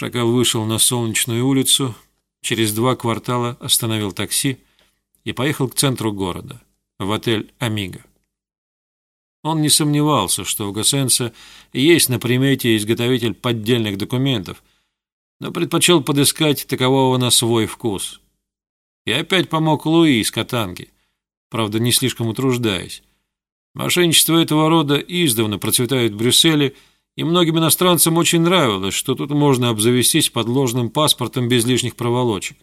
Шакал вышел на солнечную улицу, через два квартала остановил такси и поехал к центру города, в отель «Амиго». Он не сомневался, что у Гасенса есть на примете изготовитель поддельных документов, но предпочел подыскать такового на свой вкус. И опять помог Луи из Катанги, правда, не слишком утруждаясь. Мошенничество этого рода издавна процветает в Брюсселе, и многим иностранцам очень нравилось, что тут можно обзавестись подложным паспортом без лишних проволочек.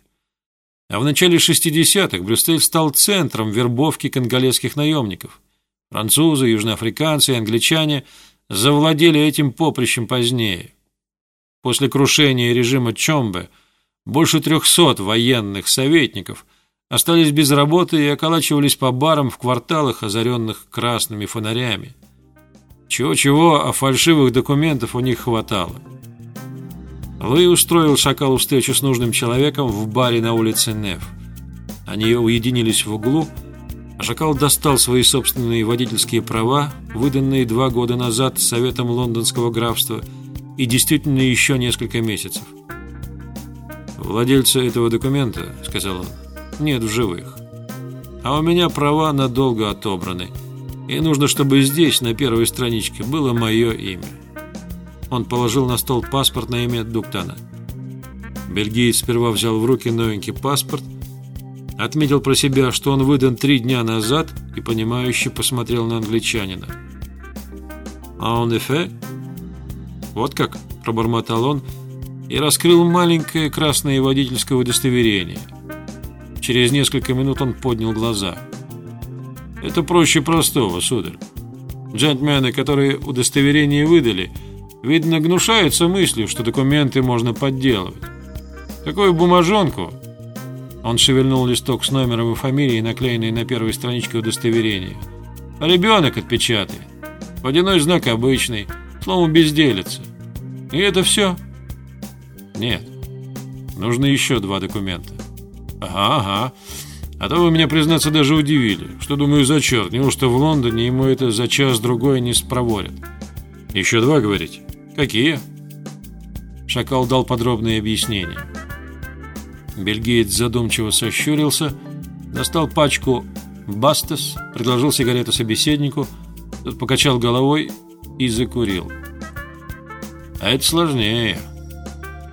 А в начале 60-х Брюссель стал центром вербовки конголезских наемников – Французы, южноафриканцы и англичане завладели этим поприщем позднее. После крушения режима Чомбе больше трехсот военных советников остались без работы и околачивались по барам в кварталах, озаренных красными фонарями. Чего-чего, а фальшивых документов у них хватало. Луи устроил Шакалу встречу с нужным человеком в баре на улице Неф. Они уединились в углу Шакал достал свои собственные водительские права, выданные два года назад Советом Лондонского графства, и действительно еще несколько месяцев. «Владельца этого документа, — сказал он, — нет в живых. А у меня права надолго отобраны, и нужно, чтобы здесь, на первой страничке, было мое имя». Он положил на стол паспорт на имя Дуктана. Бельгиец сперва взял в руки новенький паспорт — Отметил про себя, что он выдан три дня назад и, понимающе посмотрел на англичанина. «А он эфе?» «Вот как?» – пробормотал он и раскрыл маленькое красное водительское удостоверение. Через несколько минут он поднял глаза. «Это проще простого, сударь. Джентльмены, которые удостоверение выдали, видно, гнушаются мыслью, что документы можно подделывать. Такую бумажонку он шевельнул листок с номером и фамилией, наклеенной на первой страничке удостоверения. «Ребенок отпечатает. Водяной знак обычный, словом, безделица. И это все?» «Нет. Нужно еще два документа». «Ага, ага. А то вы меня, признаться, даже удивили. Что, думаю, за черт? Неужто в Лондоне ему это за час-другой не спроворят?» «Еще два, говорите? Какие?» Шакал дал подробные объяснения. Бельгиец задумчиво сощурился, достал пачку «Бастес», предложил сигарету собеседнику, тот покачал головой и закурил. «А это сложнее.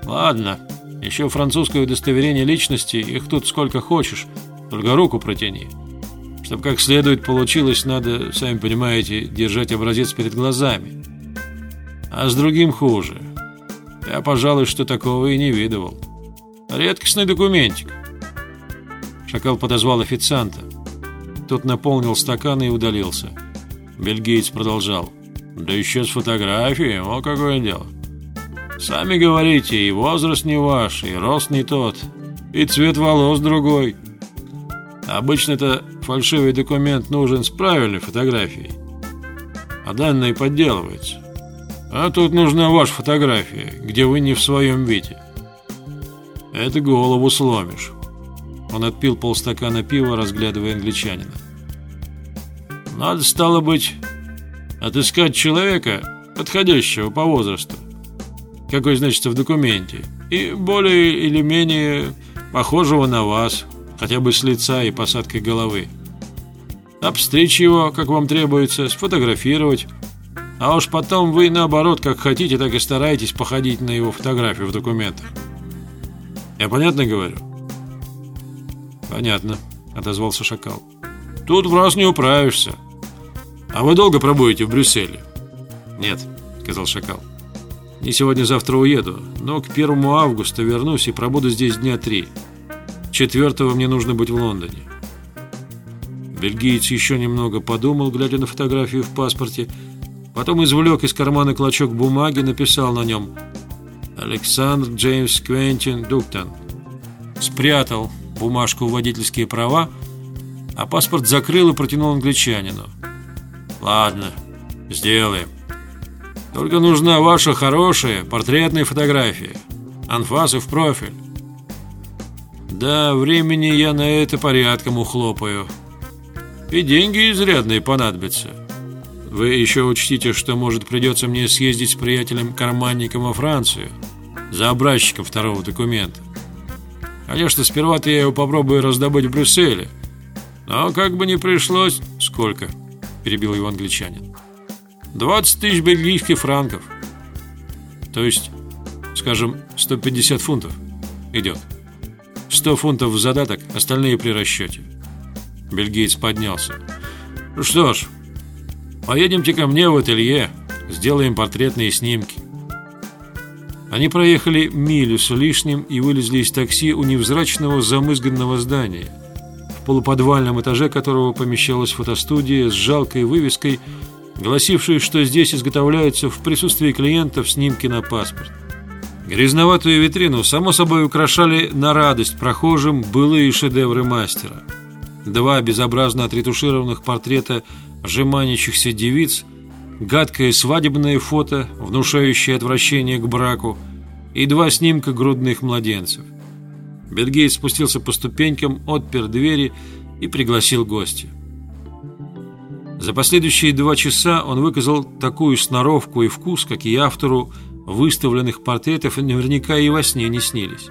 Ладно, еще французское удостоверение личности, их тут сколько хочешь, только руку протяни. Чтобы как следует получилось, надо, сами понимаете, держать образец перед глазами. А с другим хуже. Я, пожалуй, что такого и не видывал». Редкостный документик. Шакал подозвал официанта. Тот наполнил стаканы и удалился. Бельгиец продолжал. Да еще с фотографией, о какое дело. Сами говорите, и возраст не ваш, и рост не тот, и цвет волос другой. Обычно это фальшивый документ нужен с правильной фотографией, а данные подделываются. А тут нужна ваша фотография, где вы не в своем виде. Это голову сломишь. Он отпил полстакана пива, разглядывая англичанина. Надо, стало быть, отыскать человека, подходящего по возрасту, какой значится в документе, и более или менее похожего на вас, хотя бы с лица и посадкой головы. Обстричь его, как вам требуется, сфотографировать, а уж потом вы, наоборот, как хотите, так и стараетесь походить на его фотографию в документах. Я понятно говорю? Понятно, отозвался шакал. Тут в раз не управишься. А вы долго пробудете в Брюсселе? Нет, сказал шакал. Не сегодня-завтра уеду, но к первому августа вернусь и пробуду здесь дня три. Четвертого мне нужно быть в Лондоне. Бельгиец еще немного подумал, глядя на фотографию в паспорте, потом извлек из кармана клочок бумаги, написал на нем Александр Джеймс Квентин Дуктон. Спрятал бумажку в водительские права, а паспорт закрыл и протянул англичанину. «Ладно, сделаем. Только нужна ваша хорошая портретная фотография. Анфас и в профиль. Да, времени я на это порядком ухлопаю. И деньги изрядные понадобятся. Вы еще учтите, что, может, придется мне съездить с приятелем-карманником во Францию» за образчиком второго документа. Конечно, сперва-то я его попробую раздобыть в Брюсселе. Но как бы ни пришлось... Сколько? Перебил его англичанин. 20 тысяч бельгийских франков. То есть, скажем, 150 фунтов. Идет. 100 фунтов в задаток, остальные при расчете. Бельгиец поднялся. Что ж, поедемте ко мне в ателье, сделаем портретные снимки. Они проехали милю с лишним и вылезли из такси у невзрачного замызганного здания, в полуподвальном этаже которого помещалась фотостудия с жалкой вывеской, гласившей, что здесь изготовляются в присутствии клиентов снимки на паспорт. Грязноватую витрину, само собой, украшали на радость прохожим былые шедевры мастера. Два безобразно отретушированных портрета жеманящихся девиц – гадкое свадебное фото, внушающее отвращение к браку, и два снимка грудных младенцев. Бельгиец спустился по ступенькам, отпер двери и пригласил гостя. За последующие два часа он выказал такую сноровку и вкус, как и автору выставленных портретов наверняка и во сне не снились.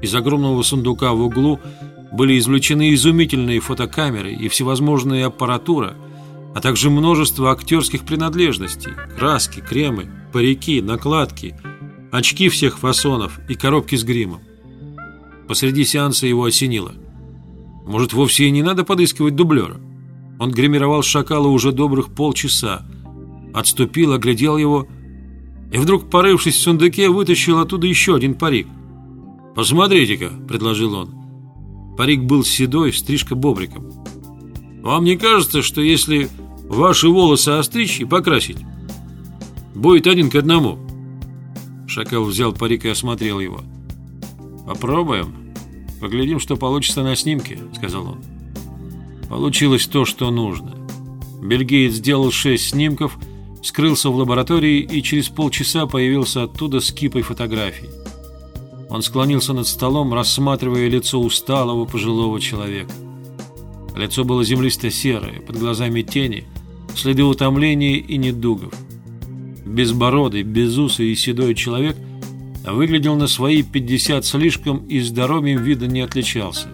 Из огромного сундука в углу были извлечены изумительные фотокамеры и всевозможная аппаратура – а также множество актерских принадлежностей, краски, кремы, парики, накладки, очки всех фасонов и коробки с гримом. Посреди сеанса его осенило. Может, вовсе и не надо подыскивать дублера? Он гримировал шакала уже добрых полчаса, отступил, оглядел его и вдруг, порывшись в сундуке, вытащил оттуда еще один парик. «Посмотрите-ка», — предложил он. Парик был седой, стрижка бобриком. «Вам не кажется, что если Ваши волосы остричь и покрасить. Будет один к одному. Шакал взял парик и осмотрел его. Попробуем. Поглядим, что получится на снимке, сказал он. Получилось то, что нужно. Бельгиец сделал шесть снимков, скрылся в лаборатории и через полчаса появился оттуда с кипой фотографий. Он склонился над столом, рассматривая лицо усталого пожилого человека. Лицо было землисто-серое, под глазами тени – следы утомления и недугов. Безбородый, безусый и седой человек выглядел на свои 50 слишком и здоровьем вида не отличался.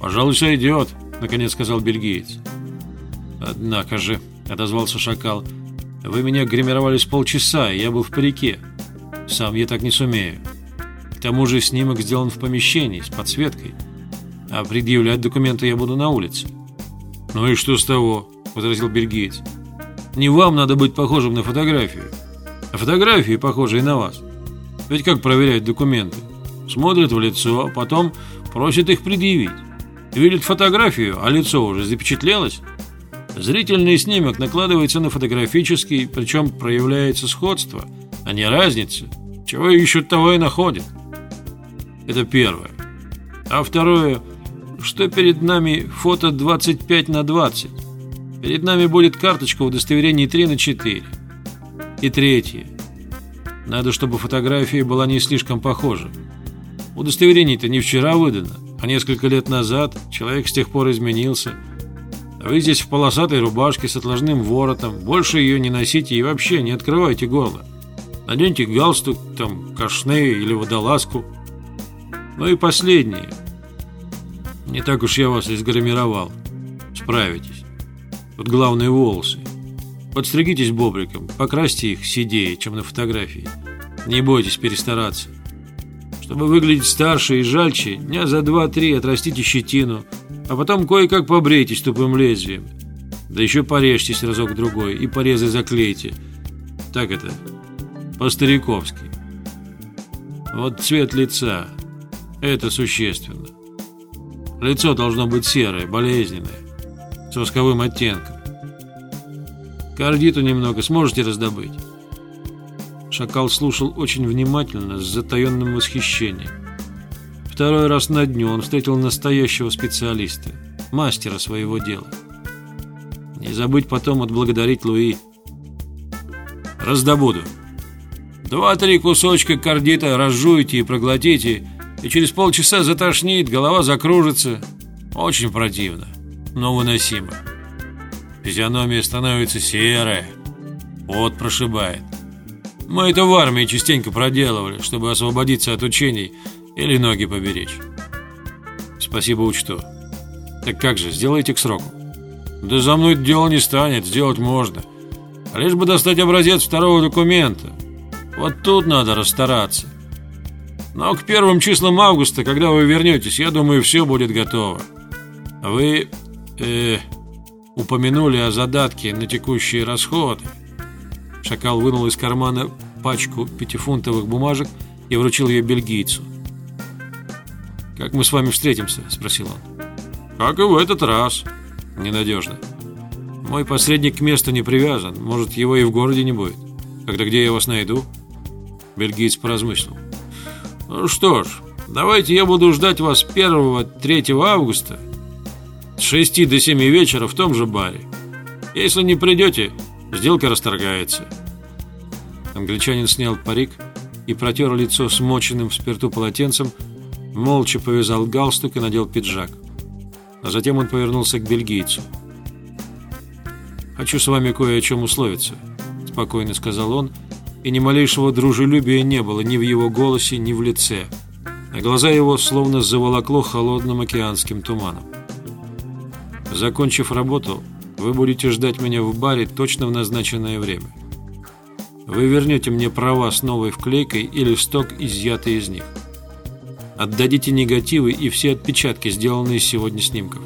«Пожалуй, сойдет», — наконец сказал бельгиец. «Однако же», — отозвался шакал, — «вы меня гримировали с полчаса, и я был в парике. Сам я так не сумею. К тому же снимок сделан в помещении, с подсветкой, а предъявлять документы я буду на улице». «Ну и что с того?» – возразил бельгиец. «Не вам надо быть похожим на фотографию, а фотографии похожие на вас. Ведь как проверяют документы? Смотрят в лицо, а потом просят их предъявить. Видят фотографию, а лицо уже запечатлелось. Зрительный снимок накладывается на фотографический, причем проявляется сходство, а не разница. Чего ищут, того и находят. Это первое. А второе, что перед нами фото 25 на 20. Перед нами будет карточка удостоверений 3 на 4. И третье. Надо, чтобы фотография была не слишком похожа. Удостоверение-то не вчера выдано, а несколько лет назад. Человек с тех пор изменился. Вы здесь в полосатой рубашке с отложным воротом. Больше ее не носите и вообще не открывайте горло. Наденьте галстук, там, кашне или водолазку. Ну и последнее. Не так уж я вас изгримировал. Справитесь. Тут главные волосы. Подстригитесь бобриком, покрасьте их седее, чем на фотографии. Не бойтесь перестараться. Чтобы выглядеть старше и жальче, дня за два-три отрастите щетину, а потом кое-как побрейтесь тупым лезвием. Да еще порежьтесь разок-другой и порезы заклейте. Так это, по-стариковски. Вот цвет лица. Это существенно. Лицо должно быть серое, болезненное с восковым оттенком. Кардиту немного сможете раздобыть?» Шакал слушал очень внимательно, с затаенным восхищением. Второй раз на дню он встретил настоящего специалиста, мастера своего дела. Не забыть потом отблагодарить Луи. «Раздобуду. Два-три кусочка кардита разжуйте и проглотите, и через полчаса затошнит, голова закружится. Очень противно» но выносимо. Физиономия становится серая, пот прошибает. Мы это в армии частенько проделывали, чтобы освободиться от учений или ноги поберечь. Спасибо, учту. Так как же, сделайте к сроку. Да за мной дело не станет, сделать можно. А лишь бы достать образец второго документа. Вот тут надо расстараться. Но к первым числам августа, когда вы вернетесь, я думаю, все будет готово. Вы э, упомянули о задатке на текущие расходы. Шакал вынул из кармана пачку пятифунтовых бумажек и вручил ее бельгийцу. «Как мы с вами встретимся?» – спросил он. «Как и в этот раз. Ненадежно. Мой посредник к месту не привязан. Может, его и в городе не будет. Когда где я вас найду?» Бельгиец поразмыслил. «Ну что ж, давайте я буду ждать вас 1-3 августа с 6 до 7 вечера в том же баре. Если не придете, сделка расторгается». Англичанин снял парик и протер лицо смоченным в спирту полотенцем, молча повязал галстук и надел пиджак. А затем он повернулся к бельгийцу. «Хочу с вами кое о чем условиться», — спокойно сказал он, и ни малейшего дружелюбия не было ни в его голосе, ни в лице, а глаза его словно заволокло холодным океанским туманом. «Закончив работу, вы будете ждать меня в баре точно в назначенное время. Вы вернете мне права с новой вклейкой и листок, изъятый из них. Отдадите негативы и все отпечатки, сделанные сегодня снимков.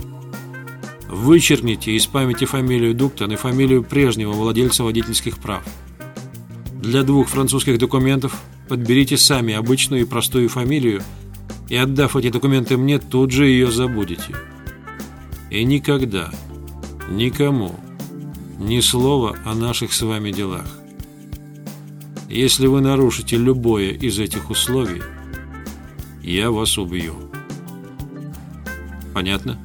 Вычеркните из памяти фамилию Дуктон и фамилию прежнего владельца водительских прав. Для двух французских документов подберите сами обычную и простую фамилию и, отдав эти документы мне, тут же ее забудете. И никогда, никому, ни слова о наших с вами делах. Если вы нарушите любое из этих условий, я вас убью. Понятно?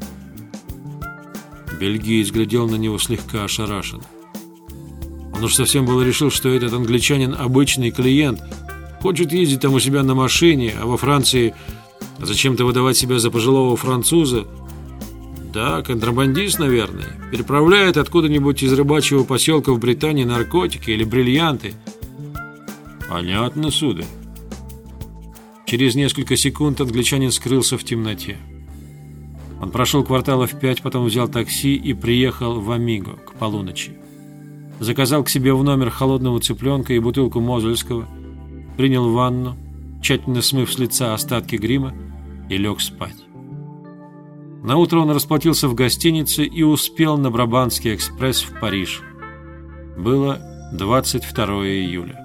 Бельгиец глядел на него слегка ошарашенно. Он уж совсем было решил, что этот англичанин обычный клиент, хочет ездить там у себя на машине, а во Франции зачем-то выдавать себя за пожилого француза. Да, контрабандист, наверное, переправляет откуда-нибудь из рыбачьего поселка в Британии наркотики или бриллианты – «Понятно, сударь». Через несколько секунд англичанин скрылся в темноте. Он прошел кварталов пять, потом взял такси и приехал в Амиго к полуночи. Заказал к себе в номер холодного цыпленка и бутылку мозельского, принял ванну, тщательно смыв с лица остатки грима и лег спать. На утро он расплатился в гостинице и успел на Брабанский экспресс в Париж. Было 22 июля.